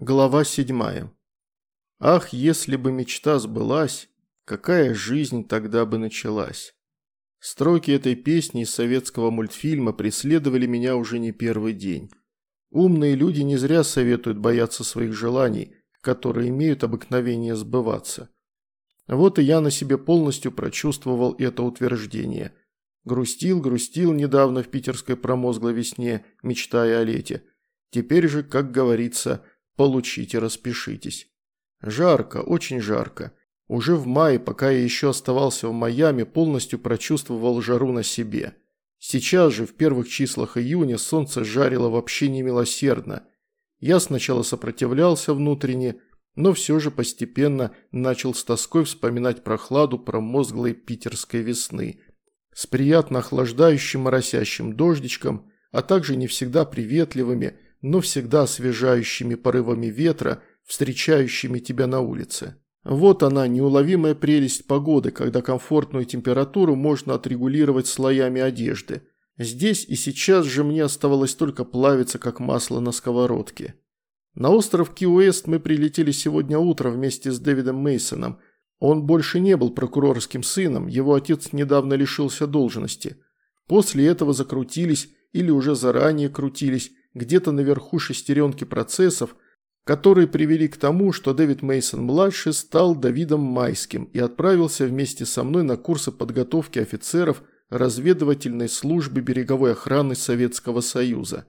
Глава седьмая. Ах, если бы мечта сбылась, какая жизнь тогда бы началась. Строки этой песни из советского мультфильма преследовали меня уже не первый день. Умные люди не зря советуют бояться своих желаний, которые имеют обыкновение сбываться. Вот и я на себе полностью прочувствовал это утверждение. Грустил, грустил недавно в питерской промозглой весне, мечтая о лете. Теперь же, как говорится, получите, распишитесь. Жарко, очень жарко. Уже в мае, пока я еще оставался в Майами, полностью прочувствовал жару на себе. Сейчас же, в первых числах июня, солнце жарило вообще немилосердно. Я сначала сопротивлялся внутренне, но все же постепенно начал с тоской вспоминать прохладу промозглой питерской весны. С приятно охлаждающим моросящим дождичком, а также не всегда приветливыми, но всегда освежающими порывами ветра, встречающими тебя на улице. Вот она, неуловимая прелесть погоды, когда комфортную температуру можно отрегулировать слоями одежды. Здесь и сейчас же мне оставалось только плавиться, как масло на сковородке. На остров Ки-Уэст мы прилетели сегодня утром вместе с Дэвидом Мейсоном. Он больше не был прокурорским сыном, его отец недавно лишился должности. После этого закрутились, или уже заранее крутились, где-то наверху шестеренки процессов – которые привели к тому, что Дэвид Мейсон младший стал Давидом Майским и отправился вместе со мной на курсы подготовки офицеров разведывательной службы береговой охраны Советского Союза.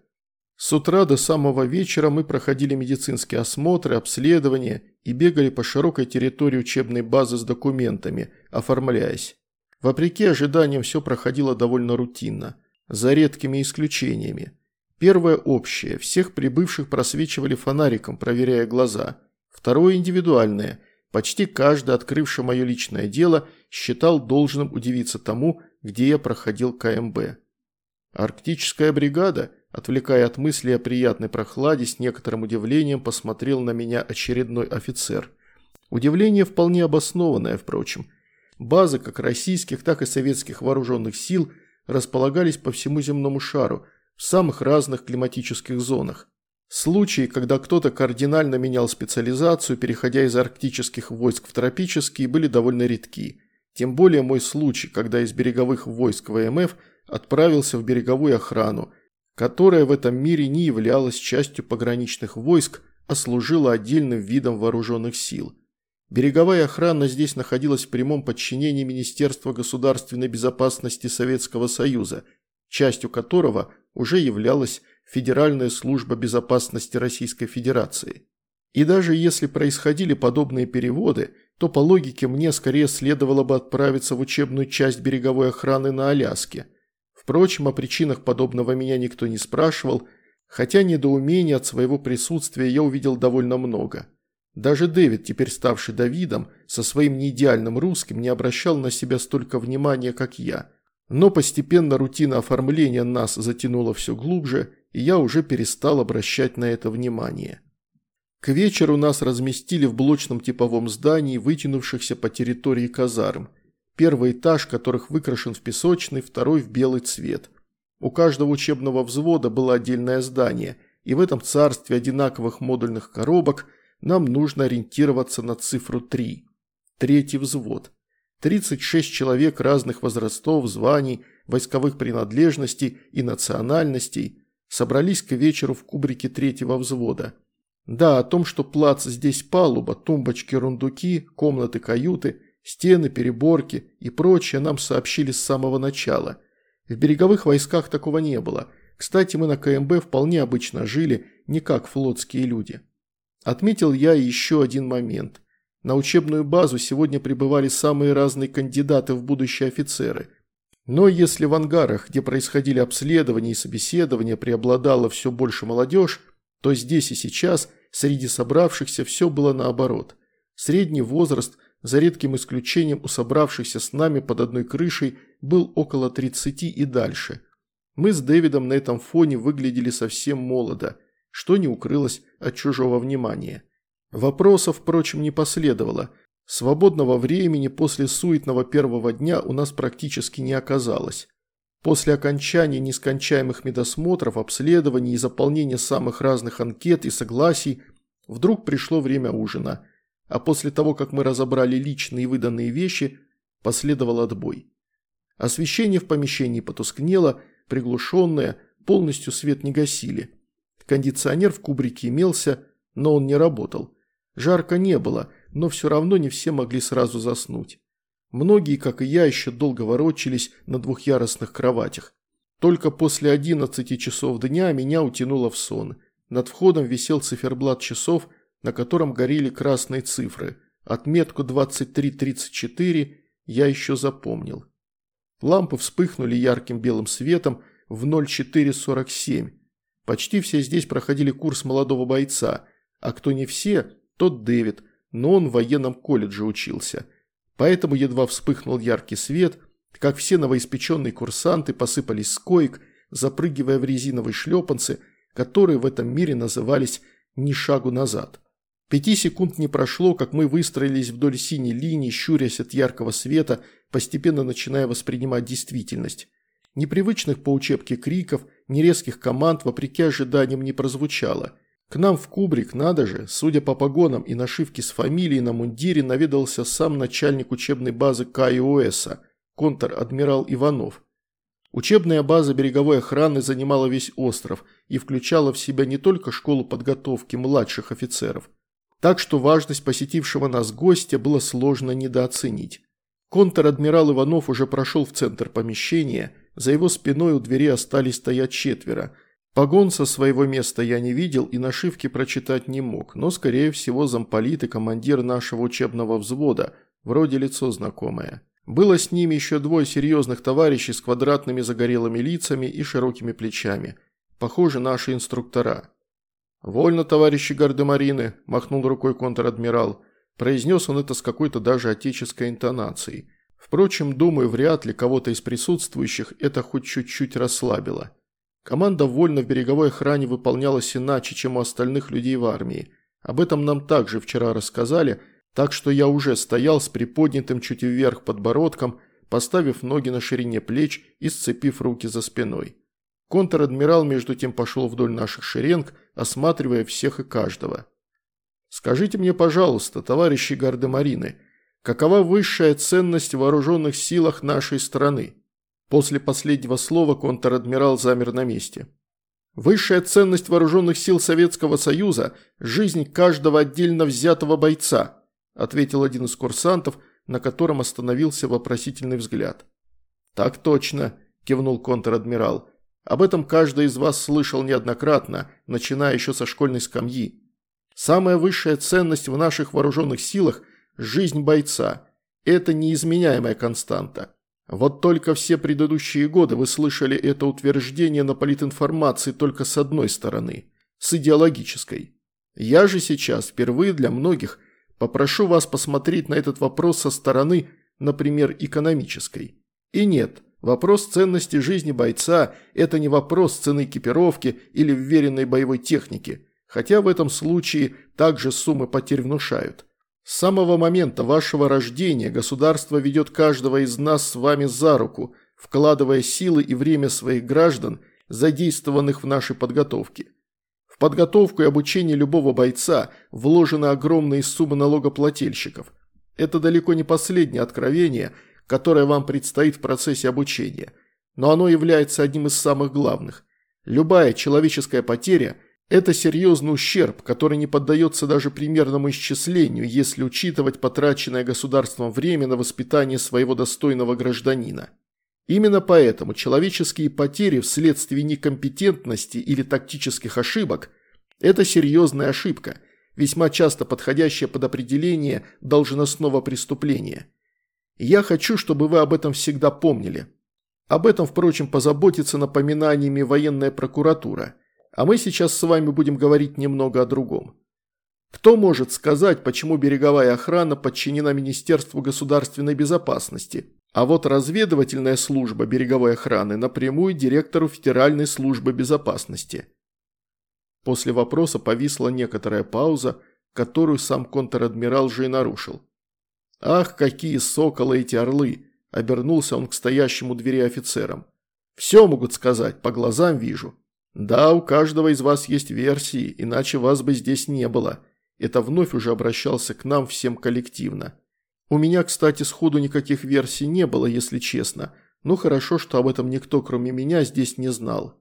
С утра до самого вечера мы проходили медицинские осмотры, обследования и бегали по широкой территории учебной базы с документами, оформляясь. Вопреки ожиданиям все проходило довольно рутинно, за редкими исключениями. Первое общее. Всех прибывших просвечивали фонариком, проверяя глаза. Второе индивидуальное. Почти каждый, открывший мое личное дело, считал должным удивиться тому, где я проходил КМБ. Арктическая бригада, отвлекая от мысли о приятной прохладе, с некоторым удивлением посмотрел на меня очередной офицер. Удивление вполне обоснованное, впрочем. Базы как российских, так и советских вооруженных сил располагались по всему земному шару – в самых разных климатических зонах. Случаи, когда кто-то кардинально менял специализацию, переходя из арктических войск в тропические, были довольно редки. Тем более мой случай, когда из береговых войск ВМФ отправился в береговую охрану, которая в этом мире не являлась частью пограничных войск, а служила отдельным видом вооруженных сил. Береговая охрана здесь находилась в прямом подчинении Министерства государственной безопасности Советского Союза, частью которого уже являлась Федеральная служба безопасности Российской Федерации. И даже если происходили подобные переводы, то по логике мне скорее следовало бы отправиться в учебную часть береговой охраны на Аляске. Впрочем, о причинах подобного меня никто не спрашивал, хотя недоумения от своего присутствия я увидел довольно много. Даже Дэвид, теперь ставший Давидом, со своим неидеальным русским не обращал на себя столько внимания, как я – но постепенно рутина оформления нас затянула все глубже, и я уже перестал обращать на это внимание. К вечеру нас разместили в блочном типовом здании, вытянувшихся по территории казарм. Первый этаж, которых выкрашен в песочный, второй в белый цвет. У каждого учебного взвода было отдельное здание, и в этом царстве одинаковых модульных коробок нам нужно ориентироваться на цифру 3. Третий взвод – 36 человек разных возрастов, званий, войсковых принадлежностей и национальностей собрались к вечеру в кубрике третьего взвода. Да, о том, что плац здесь палуба, тумбочки, рундуки, комнаты, каюты, стены, переборки и прочее нам сообщили с самого начала. В береговых войсках такого не было. Кстати, мы на КМБ вполне обычно жили, не как флотские люди. Отметил я еще один момент – на учебную базу сегодня прибывали самые разные кандидаты в будущие офицеры. Но если в ангарах, где происходили обследования и собеседования, преобладала все больше молодежь, то здесь и сейчас среди собравшихся все было наоборот. Средний возраст, за редким исключением у собравшихся с нами под одной крышей, был около 30 и дальше. Мы с Дэвидом на этом фоне выглядели совсем молодо, что не укрылось от чужого внимания. Вопросов, впрочем, не последовало. Свободного времени после суетного первого дня у нас практически не оказалось. После окончания нескончаемых медосмотров, обследований и заполнения самых разных анкет и согласий Вдруг пришло время ужина, а после того, как мы разобрали личные выданные вещи, последовал отбой. Освещение в помещении потускнело, приглушенное, полностью свет не гасили. Кондиционер в кубрике имелся, но он не работал. Жарко не было, но все равно не все могли сразу заснуть. Многие, как и я, еще долго ворочались на двухъярусных кроватях. Только после 11 часов дня меня утянуло в сон. Над входом висел циферблат часов, на котором горели красные цифры. Отметку 23.34 я еще запомнил. Лампы вспыхнули ярким белым светом в 04.47. Почти все здесь проходили курс молодого бойца, а кто не все, тот Дэвид, но он в военном колледже учился. Поэтому едва вспыхнул яркий свет, как все новоиспеченные курсанты посыпались с коек, запрыгивая в резиновые шлепанцы, которые в этом мире назывались «ни шагу назад». Пяти секунд не прошло, как мы выстроились вдоль синей линии, щурясь от яркого света, постепенно начиная воспринимать действительность. Непривычных по учебке криков, ни резких команд, вопреки ожиданиям, не прозвучало. К нам в кубрик, надо же, судя по погонам и нашивке с фамилией на мундире, наведался сам начальник учебной базы КИОСа, контр-адмирал Иванов. Учебная база береговой охраны занимала весь остров и включала в себя не только школу подготовки младших офицеров – так что важность посетившего нас гостя было сложно недооценить. Контр-адмирал Иванов уже прошел в центр помещения, за его спиной у двери остались стоять четверо. Погон со своего места я не видел и нашивки прочитать не мог, но, скорее всего, замполит и командир нашего учебного взвода, вроде лицо знакомое. Было с ними еще двое серьезных товарищей с квадратными загорелыми лицами и широкими плечами. Похоже, наши инструктора. «Вольно, товарищи гардемарины», – махнул рукой контр-адмирал. Произнес он это с какой-то даже отеческой интонацией. Впрочем, думаю, вряд ли кого-то из присутствующих это хоть чуть-чуть расслабило. Команда вольно в береговой охране выполнялась иначе, чем у остальных людей в армии. Об этом нам также вчера рассказали, так что я уже стоял с приподнятым чуть вверх подбородком, поставив ноги на ширине плеч и сцепив руки за спиной. Контр-адмирал между тем пошел вдоль наших шеренг, осматривая всех и каждого. «Скажите мне, пожалуйста, товарищи гардемарины, какова высшая ценность в вооруженных силах нашей страны?» После последнего слова контр-адмирал замер на месте. «Высшая ценность вооруженных сил Советского Союза – жизнь каждого отдельно взятого бойца», ответил один из курсантов, на котором остановился вопросительный взгляд. «Так точно», – кивнул контр-адмирал. Об этом каждый из вас слышал неоднократно, начиная еще со школьной скамьи. Самая высшая ценность в наших вооруженных силах – жизнь бойца. Это неизменяемая константа. Вот только все предыдущие годы вы слышали это утверждение на политинформации только с одной стороны – с идеологической. Я же сейчас впервые для многих попрошу вас посмотреть на этот вопрос со стороны, например, экономической. И нет – Вопрос ценности жизни бойца – это не вопрос цены экипировки или вверенной боевой техники, хотя в этом случае также суммы потерь внушают. С самого момента вашего рождения государство ведет каждого из нас с вами за руку, вкладывая силы и время своих граждан, задействованных в нашей подготовке. В подготовку и обучение любого бойца вложены огромные суммы налогоплательщиков. Это далеко не последнее откровение – которое вам предстоит в процессе обучения, но оно является одним из самых главных. Любая человеческая потеря – это серьезный ущерб, который не поддается даже примерному исчислению, если учитывать потраченное государством время на воспитание своего достойного гражданина. Именно поэтому человеческие потери вследствие некомпетентности или тактических ошибок – это серьезная ошибка, весьма часто подходящая под определение должностного преступления – я хочу, чтобы вы об этом всегда помнили. Об этом, впрочем, позаботится напоминаниями военная прокуратура. А мы сейчас с вами будем говорить немного о другом. Кто может сказать, почему береговая охрана подчинена Министерству государственной безопасности, а вот разведывательная служба береговой охраны напрямую директору Федеральной службы безопасности? После вопроса повисла некоторая пауза, которую сам контр-адмирал же и нарушил. «Ах, какие соколы эти орлы!» – обернулся он к стоящему двери офицерам. «Все могут сказать, по глазам вижу. Да, у каждого из вас есть версии, иначе вас бы здесь не было. Это вновь уже обращался к нам всем коллективно. У меня, кстати, сходу никаких версий не было, если честно, но хорошо, что об этом никто, кроме меня, здесь не знал.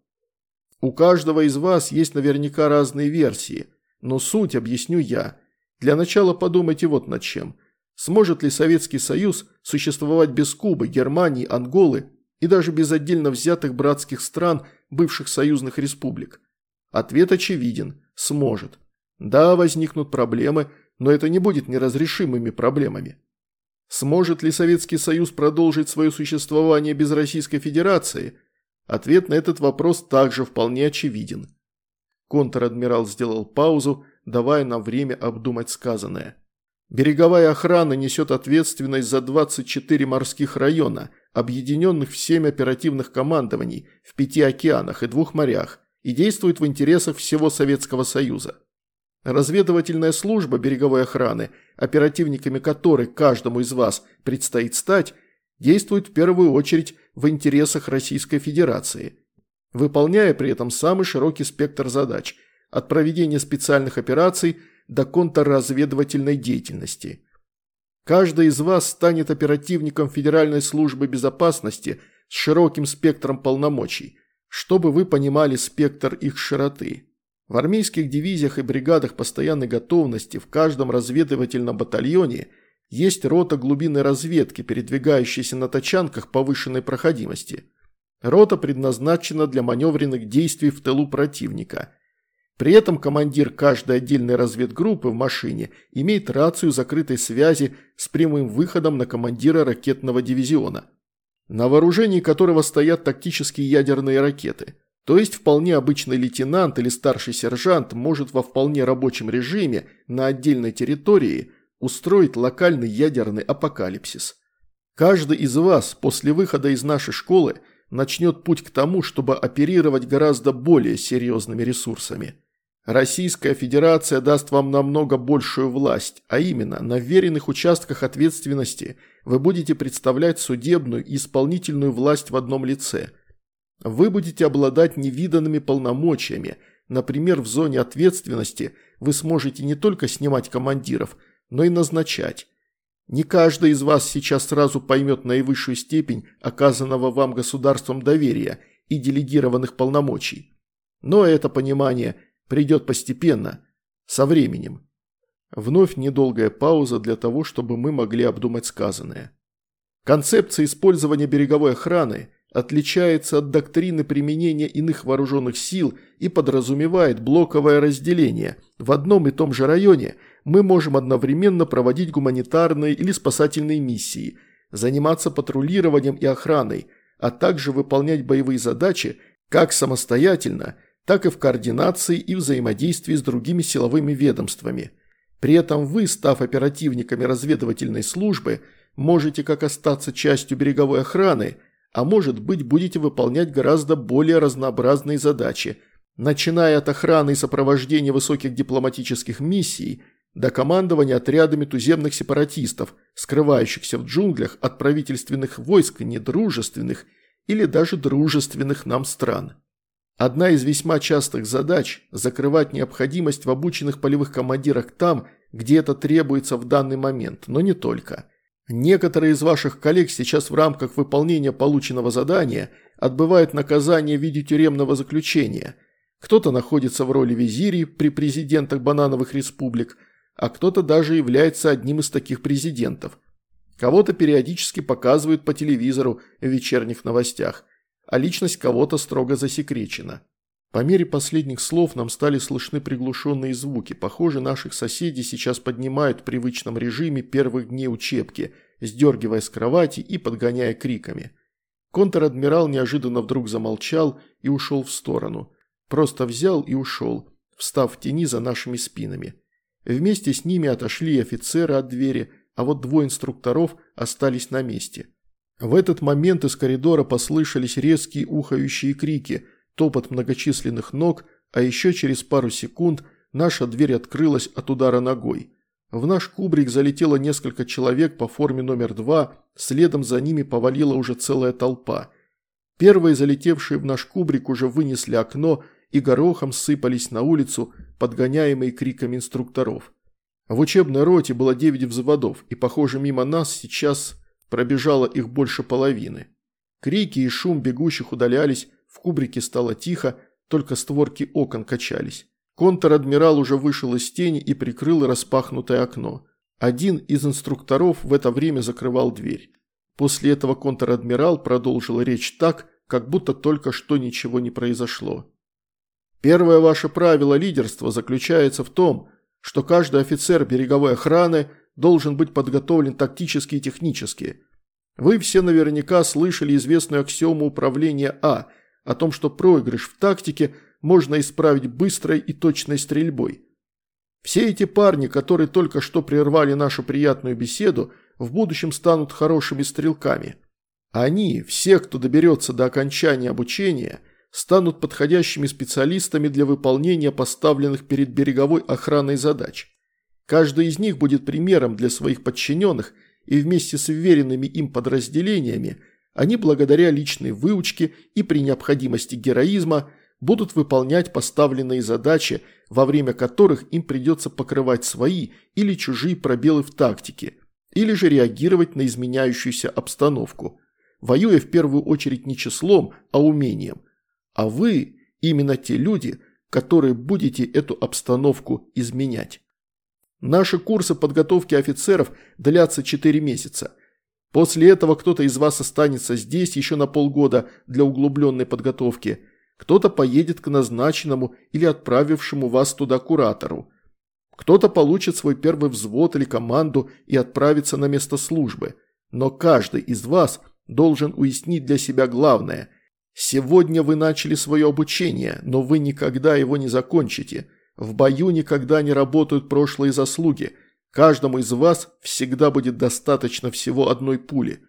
У каждого из вас есть наверняка разные версии, но суть объясню я. Для начала подумайте вот над чем. Сможет ли Советский Союз существовать без Кубы, Германии, Анголы и даже без отдельно взятых братских стран бывших союзных республик? Ответ очевиден – сможет. Да, возникнут проблемы, но это не будет неразрешимыми проблемами. Сможет ли Советский Союз продолжить свое существование без Российской Федерации? Ответ на этот вопрос также вполне очевиден. Контр-адмирал сделал паузу, давая нам время обдумать сказанное. Береговая охрана несет ответственность за 24 морских района, объединенных в 7 оперативных командований в пяти океанах и двух морях, и действует в интересах всего Советского Союза. Разведывательная служба береговой охраны, оперативниками которой каждому из вас предстоит стать, действует в первую очередь в интересах Российской Федерации, выполняя при этом самый широкий спектр задач – от проведения специальных операций до контрразведывательной деятельности. Каждый из вас станет оперативником Федеральной службы безопасности с широким спектром полномочий, чтобы вы понимали спектр их широты. В армейских дивизиях и бригадах постоянной готовности в каждом разведывательном батальоне есть рота глубинной разведки, передвигающаяся на тачанках повышенной проходимости. Рота предназначена для маневренных действий в тылу противника. При этом командир каждой отдельной разведгруппы в машине имеет рацию закрытой связи с прямым выходом на командира ракетного дивизиона, на вооружении которого стоят тактические ядерные ракеты – то есть вполне обычный лейтенант или старший сержант может во вполне рабочем режиме на отдельной территории устроить локальный ядерный апокалипсис. Каждый из вас после выхода из нашей школы начнет путь к тому, чтобы оперировать гораздо более серьезными ресурсами. Российская Федерация даст вам намного большую власть, а именно на веренных участках ответственности вы будете представлять судебную и исполнительную власть в одном лице – вы будете обладать невиданными полномочиями. Например, в зоне ответственности вы сможете не только снимать командиров, но и назначать. Не каждый из вас сейчас сразу поймет наивысшую степень оказанного вам государством доверия и делегированных полномочий. Но это понимание придет постепенно, со временем. Вновь недолгая пауза для того, чтобы мы могли обдумать сказанное. Концепция использования береговой охраны – отличается от доктрины применения иных вооруженных сил и подразумевает блоковое разделение. В одном и том же районе мы можем одновременно проводить гуманитарные или спасательные миссии, заниматься патрулированием и охраной, а также выполнять боевые задачи как самостоятельно, так и в координации и взаимодействии с другими силовыми ведомствами. При этом вы, став оперативниками разведывательной службы, можете как остаться частью береговой охраны – а может быть будете выполнять гораздо более разнообразные задачи, начиная от охраны и сопровождения высоких дипломатических миссий до командования отрядами туземных сепаратистов, скрывающихся в джунглях от правительственных войск недружественных или даже дружественных нам стран. Одна из весьма частых задач – закрывать необходимость в обученных полевых командирах там, где это требуется в данный момент, но не только – Некоторые из ваших коллег сейчас в рамках выполнения полученного задания отбывают наказание в виде тюремного заключения. Кто-то находится в роли визирей при президентах банановых республик, а кто-то даже является одним из таких президентов. Кого-то периодически показывают по телевизору в вечерних новостях, а личность кого-то строго засекречена. По мере последних слов нам стали слышны приглушенные звуки. Похоже, наших соседей сейчас поднимают в привычном режиме первых дней учебки, сдергивая с кровати и подгоняя криками. Контр-адмирал неожиданно вдруг замолчал и ушел в сторону. Просто взял и ушел, встав в тени за нашими спинами. Вместе с ними отошли офицеры от двери, а вот двое инструкторов остались на месте. В этот момент из коридора послышались резкие ухающие крики – топот многочисленных ног, а еще через пару секунд наша дверь открылась от удара ногой. В наш кубрик залетело несколько человек по форме номер два, следом за ними повалила уже целая толпа. Первые залетевшие в наш кубрик уже вынесли окно и горохом сыпались на улицу, подгоняемые криками инструкторов. В учебной роте было 9 взводов, и, похоже, мимо нас сейчас пробежало их больше половины. Крики и шум бегущих удалялись, в кубрике стало тихо, только створки окон качались. Контр-адмирал уже вышел из тени и прикрыл распахнутое окно. Один из инструкторов в это время закрывал дверь. После этого контр-адмирал продолжил речь так, как будто только что ничего не произошло. Первое ваше правило лидерства заключается в том, что каждый офицер береговой охраны должен быть подготовлен тактически и технически. Вы все наверняка слышали известную аксиому управления А о том, что проигрыш в тактике можно исправить быстрой и точной стрельбой. Все эти парни, которые только что прервали нашу приятную беседу, в будущем станут хорошими стрелками. Они, все, кто доберется до окончания обучения, станут подходящими специалистами для выполнения поставленных перед береговой охраной задач. Каждый из них будет примером для своих подчиненных, и вместе с уверенными им подразделениями они благодаря личной выучке и при необходимости героизма будут выполнять поставленные задачи, во время которых им придется покрывать свои или чужие пробелы в тактике, или же реагировать на изменяющуюся обстановку, воюя в первую очередь не числом, а умением. А вы именно те люди, которые будете эту обстановку изменять. Наши курсы подготовки офицеров длятся 4 месяца. После этого кто-то из вас останется здесь еще на полгода для углубленной подготовки – кто-то поедет к назначенному или отправившему вас туда куратору. Кто-то получит свой первый взвод или команду и отправится на место службы. Но каждый из вас должен уяснить для себя главное. Сегодня вы начали свое обучение, но вы никогда его не закончите. В бою никогда не работают прошлые заслуги. Каждому из вас всегда будет достаточно всего одной пули.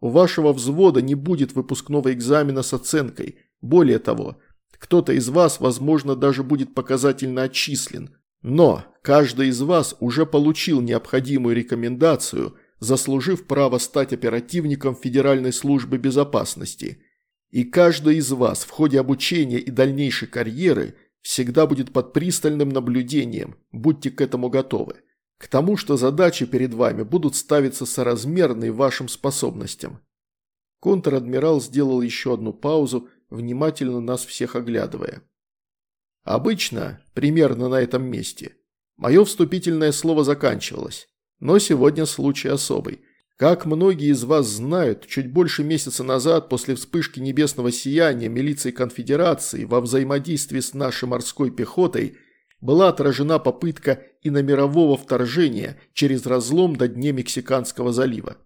У вашего взвода не будет выпускного экзамена с оценкой – более того, кто-то из вас, возможно, даже будет показательно отчислен. Но каждый из вас уже получил необходимую рекомендацию, заслужив право стать оперативником Федеральной службы безопасности. И каждый из вас в ходе обучения и дальнейшей карьеры всегда будет под пристальным наблюдением, будьте к этому готовы. К тому, что задачи перед вами будут ставиться соразмерные вашим способностям. Контр-адмирал сделал еще одну паузу, внимательно нас всех оглядывая. Обычно, примерно на этом месте, мое вступительное слово заканчивалось, но сегодня случай особый. Как многие из вас знают, чуть больше месяца назад, после вспышки небесного сияния милиции конфедерации во взаимодействии с нашей морской пехотой, была отражена попытка иномирового вторжения через разлом до дне Мексиканского залива.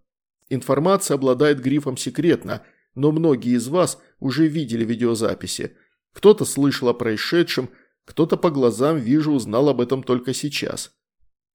Информация обладает грифом «секретно», но многие из вас уже видели видеозаписи. Кто-то слышал о происшедшем, кто-то по глазам вижу узнал об этом только сейчас.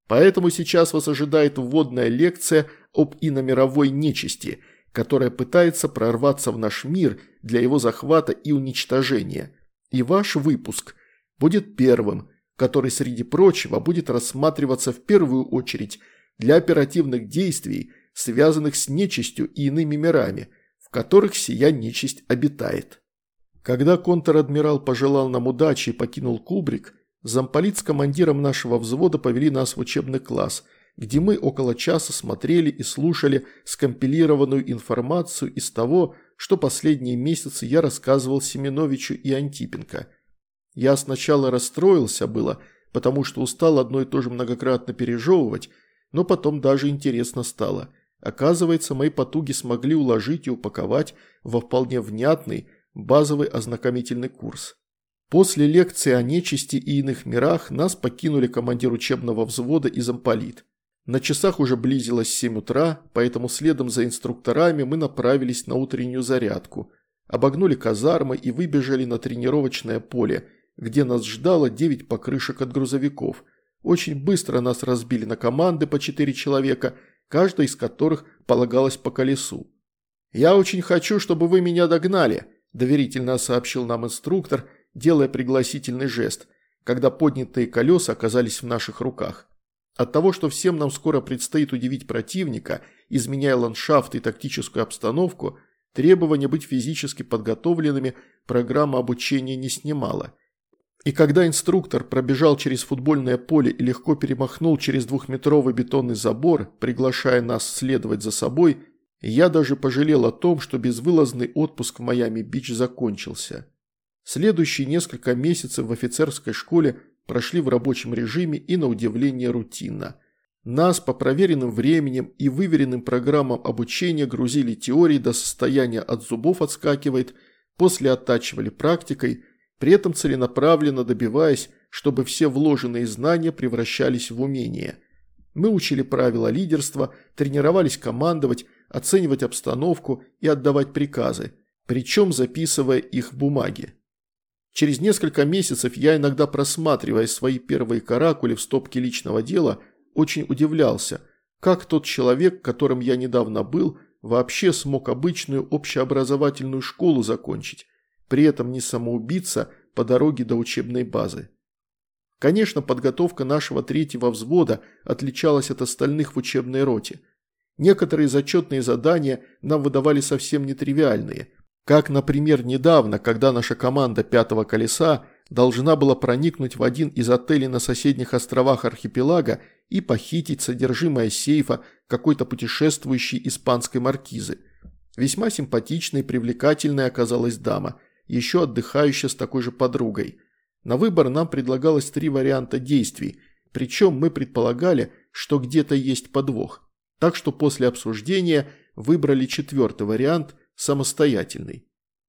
Поэтому сейчас вас ожидает вводная лекция об иномировой нечисти, которая пытается прорваться в наш мир для его захвата и уничтожения. И ваш выпуск будет первым, который среди прочего будет рассматриваться в первую очередь для оперативных действий, связанных с нечистью и иными мирами – которых сия нечисть обитает. Когда контр-адмирал пожелал нам удачи и покинул кубрик, замполит с командиром нашего взвода повели нас в учебный класс, где мы около часа смотрели и слушали скомпилированную информацию из того, что последние месяцы я рассказывал Семеновичу и Антипенко. Я сначала расстроился было, потому что устал одно и то же многократно пережевывать, но потом даже интересно стало – Оказывается, мои потуги смогли уложить и упаковать во вполне внятный, базовый ознакомительный курс. После лекции о нечисти и иных мирах нас покинули командир учебного взвода и замполит. На часах уже близилось 7 утра, поэтому следом за инструкторами мы направились на утреннюю зарядку, обогнули казармы и выбежали на тренировочное поле, где нас ждало 9 покрышек от грузовиков. Очень быстро нас разбили на команды по 4 человека – каждая из которых полагалась по колесу. «Я очень хочу, чтобы вы меня догнали», – доверительно сообщил нам инструктор, делая пригласительный жест, когда поднятые колеса оказались в наших руках. От того, что всем нам скоро предстоит удивить противника, изменяя ландшафт и тактическую обстановку, требование быть физически подготовленными программа обучения не снимала. И когда инструктор пробежал через футбольное поле и легко перемахнул через двухметровый бетонный забор, приглашая нас следовать за собой, я даже пожалел о том, что безвылазный отпуск в Майами-Бич закончился. Следующие несколько месяцев в офицерской школе прошли в рабочем режиме и, на удивление, рутинно. Нас по проверенным временем и выверенным программам обучения грузили теорией до состояния от зубов отскакивает, после оттачивали практикой, при этом целенаправленно добиваясь, чтобы все вложенные знания превращались в умения. Мы учили правила лидерства, тренировались командовать, оценивать обстановку и отдавать приказы, причем записывая их в бумаге. Через несколько месяцев я иногда просматривая свои первые каракули в стопке личного дела, очень удивлялся, как тот человек, которым я недавно был, вообще смог обычную общеобразовательную школу закончить, при этом не самоубиться по дороге до учебной базы. Конечно, подготовка нашего третьего взвода отличалась от остальных в учебной роте. Некоторые зачетные задания нам выдавали совсем нетривиальные, как, например, недавно, когда наша команда «Пятого колеса» должна была проникнуть в один из отелей на соседних островах архипелага и похитить содержимое сейфа какой-то путешествующей испанской маркизы. Весьма симпатичной и привлекательной оказалась дама, еще отдыхающая с такой же подругой. На выбор нам предлагалось три варианта действий, причем мы предполагали, что где-то есть подвох. Так что после обсуждения выбрали четвертый вариант – самостоятельный.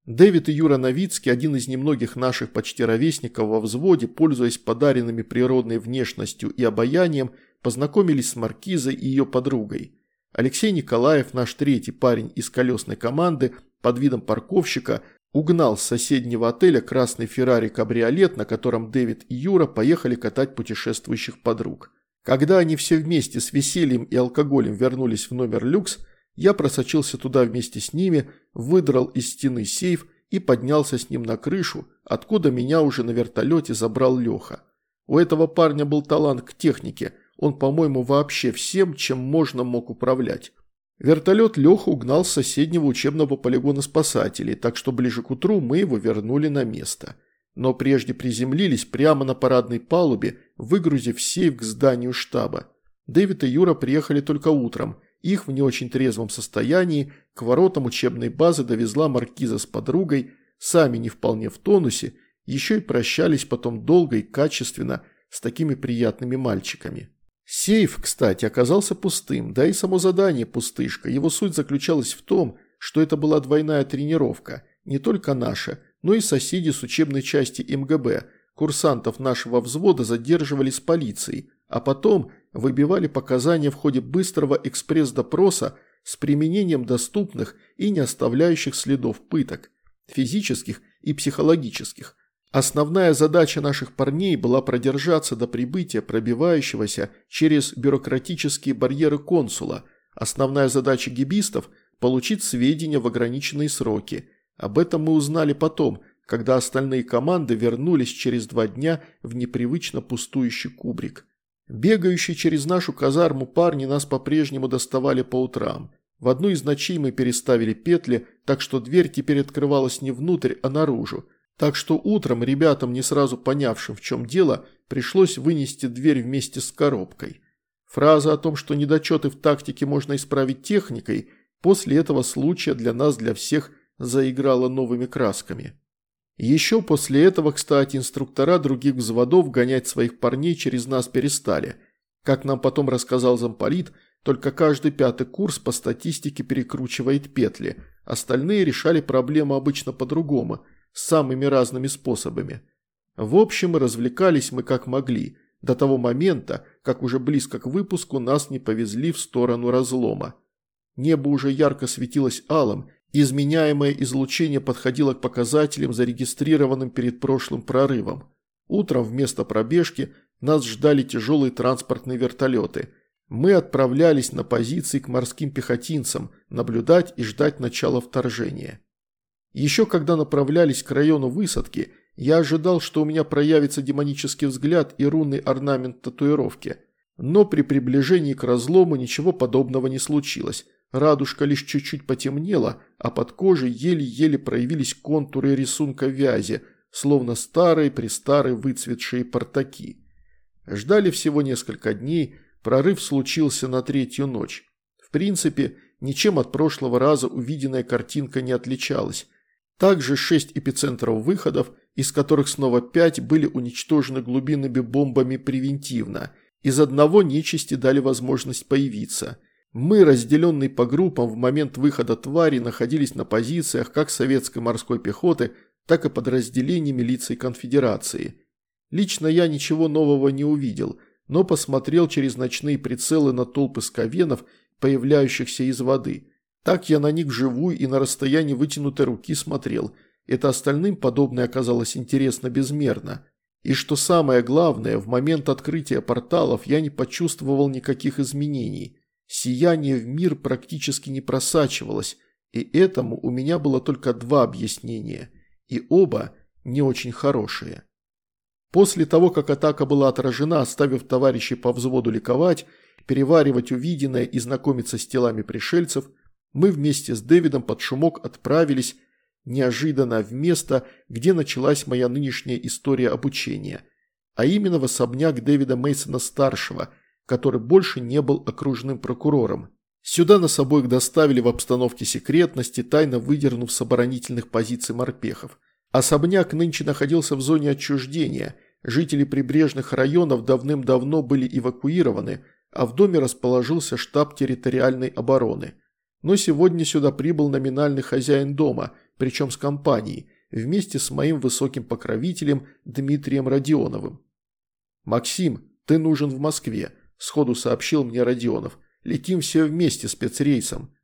Дэвид и Юра Новицкий, один из немногих наших почти ровесников во взводе, пользуясь подаренными природной внешностью и обаянием, познакомились с Маркизой и ее подругой. Алексей Николаев, наш третий парень из колесной команды, под видом парковщика, угнал с соседнего отеля красный Феррари-кабриолет, на котором Дэвид и Юра поехали катать путешествующих подруг. Когда они все вместе с весельем и алкоголем вернулись в номер люкс – я просочился туда вместе с ними, выдрал из стены сейф и поднялся с ним на крышу, откуда меня уже на вертолете забрал Леха. У этого парня был талант к технике, он, по-моему, вообще всем, чем можно мог управлять. Вертолет Леха угнал с соседнего учебного полигона спасателей, так что ближе к утру мы его вернули на место. Но прежде приземлились прямо на парадной палубе, выгрузив сейф к зданию штаба. Дэвид и Юра приехали только утром – их в не очень трезвом состоянии к воротам учебной базы довезла маркиза с подругой, сами не вполне в тонусе, еще и прощались потом долго и качественно с такими приятными мальчиками. Сейф, кстати, оказался пустым, да и само задание пустышка. Его суть заключалась в том, что это была двойная тренировка, не только наша, но и соседи с учебной части МГБ. Курсантов нашего взвода задерживали с полицией, а потом выбивали показания в ходе быстрого экспресс-допроса с применением доступных и не оставляющих следов пыток, физических и психологических. Основная задача наших парней была продержаться до прибытия пробивающегося через бюрократические барьеры консула. Основная задача гибистов – получить сведения в ограниченные сроки. Об этом мы узнали потом, когда остальные команды вернулись через два дня в непривычно пустующий кубрик. Бегающие через нашу казарму парни нас по-прежнему доставали по утрам. В одну из ночей мы переставили петли, так что дверь теперь открывалась не внутрь, а наружу. Так что утром ребятам, не сразу понявшим, в чем дело, пришлось вынести дверь вместе с коробкой. Фраза о том, что недочеты в тактике можно исправить техникой, после этого случая для нас, для всех, заиграла новыми красками. Еще после этого, кстати, инструктора других взводов гонять своих парней через нас перестали. Как нам потом рассказал замполит, только каждый пятый курс по статистике перекручивает петли, остальные решали проблему обычно по-другому, самыми разными способами. В общем, развлекались мы как могли, до того момента, как уже близко к выпуску нас не повезли в сторону разлома. Небо уже ярко светилось алым, Изменяемое излучение подходило к показателям, зарегистрированным перед прошлым прорывом. Утром вместо пробежки нас ждали тяжелые транспортные вертолеты. Мы отправлялись на позиции к морским пехотинцам, наблюдать и ждать начала вторжения. Еще когда направлялись к району высадки, я ожидал, что у меня проявится демонический взгляд и рунный орнамент татуировки. Но при приближении к разлому ничего подобного не случилось. Радужка лишь чуть-чуть потемнела, а под кожей еле-еле проявились контуры рисунка вязи, словно старые-престарые выцветшие портаки. Ждали всего несколько дней, прорыв случился на третью ночь. В принципе, ничем от прошлого раза увиденная картинка не отличалась. Также шесть эпицентров выходов, из которых снова пять были уничтожены глубинными бомбами превентивно. Из одного нечисти дали возможность появиться. Мы, разделенные по группам, в момент выхода твари находились на позициях как советской морской пехоты, так и подразделений милиции конфедерации. Лично я ничего нового не увидел, но посмотрел через ночные прицелы на толпы сковенов, появляющихся из воды. Так я на них вживую и на расстоянии вытянутой руки смотрел. Это остальным подобное оказалось интересно безмерно. И что самое главное, в момент открытия порталов я не почувствовал никаких изменений. Сияние в мир практически не просачивалось, и этому у меня было только два объяснения, и оба не очень хорошие. После того, как атака была отражена, оставив товарищей по взводу ликовать, переваривать увиденное и знакомиться с телами пришельцев, мы вместе с Дэвидом под шумок отправились неожиданно в место, где началась моя нынешняя история обучения, а именно в особняк Дэвида Мейсона старшего который больше не был окружным прокурором. Сюда нас обоих доставили в обстановке секретности, тайно выдернув с оборонительных позиций морпехов. Особняк нынче находился в зоне отчуждения – Жители прибрежных районов давным-давно были эвакуированы, а в доме расположился штаб территориальной обороны. Но сегодня сюда прибыл номинальный хозяин дома, причем с компанией, вместе с моим высоким покровителем Дмитрием Родионовым. «Максим, ты нужен в Москве», – сходу сообщил мне Родионов. «Летим все вместе спецрейсом».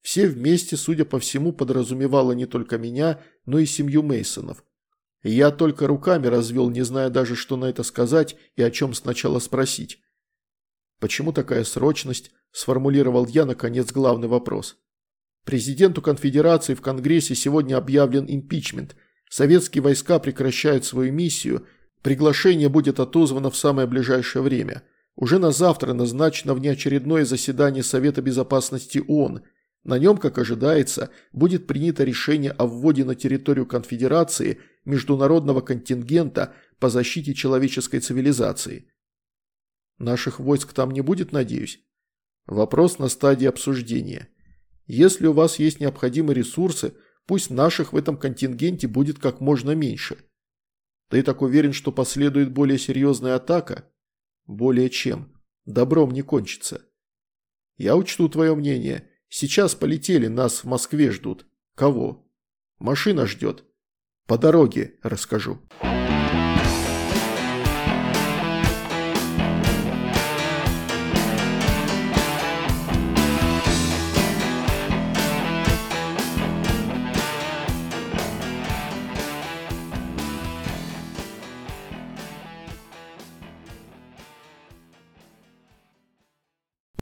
Все вместе, судя по всему, подразумевало не только меня, но и семью Мейсонов. Я только руками развел, не зная даже, что на это сказать и о чем сначала спросить. «Почему такая срочность?» – сформулировал я, наконец, главный вопрос. Президенту конфедерации в Конгрессе сегодня объявлен импичмент. Советские войска прекращают свою миссию. Приглашение будет отозвано в самое ближайшее время. Уже на завтра назначено внеочередное заседание Совета Безопасности ООН – на нем, как ожидается, будет принято решение о вводе на территорию конфедерации международного контингента по защите человеческой цивилизации. Наших войск там не будет, надеюсь? Вопрос на стадии обсуждения. Если у вас есть необходимые ресурсы, пусть наших в этом контингенте будет как можно меньше. Ты так уверен, что последует более серьезная атака? Более чем. Добром не кончится. Я учту твое мнение Сейчас полетели, нас в Москве ждут. Кого? Машина ждет. По дороге расскажу.